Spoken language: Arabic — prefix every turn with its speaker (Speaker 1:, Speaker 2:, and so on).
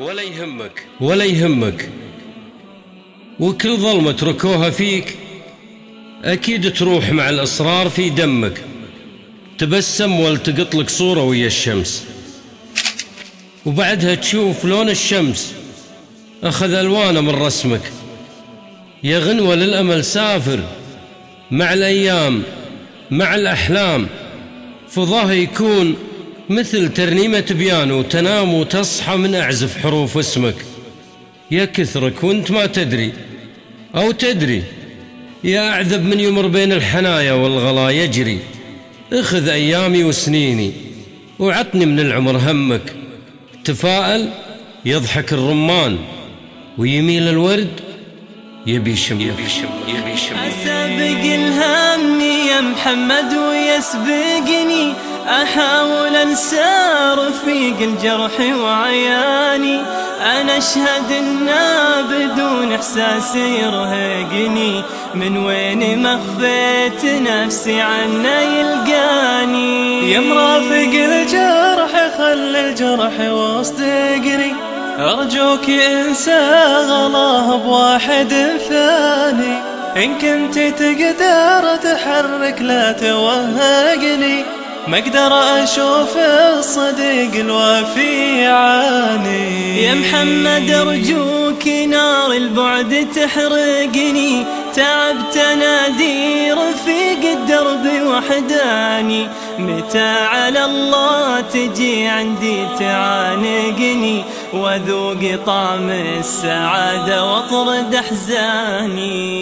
Speaker 1: ولا يهمك ولا يهمك وكل ظلمة تركوها فيك أكيد تروح مع الأسرار في دمك. تبسم والتقط لك صورة ويا الشمس. وبعدها تشوف لون الشمس أخذ ألوانه من رسمك. يا غنوة للأمل سافر مع الأيام مع الأحلام. فضاه يكون مثل ترنيمة بيانو تنام وتصحى من أعزف حروف اسمك. يا كثرك وانت ما تدري. أو تدري. يا أعذب من يمر بين الحنايا والغلا يجري. اخذ أيامي وسنيني وعطني من العمر همك. تفائل يضحك الرمان. ويميل الورد يبي شم يبي شم يبي شم.
Speaker 2: أسابق الهم يا محمد ويسبقني. أحاول أنسى رفيق الجرح وعياني. أنا أشهد إنه بدون إحساس يرهقني. من وين ما نفسي عنه يلقاني؟
Speaker 3: يا مرافق الجرح خل الجرح واصدقني أرجوك انسى غلاه بواحد ثاني. إن كنت تقدر تحرك لا توهقني. ما أقدر أشوف الصديق الوفي يعاني.
Speaker 2: يا محمد ارجوك نار البعد تحرقني. تعبت انادي رفيق الدرب وحداني. متى على الله تجي عندي تعانقني. وذوق طعم السعادة واطرد أحزاني.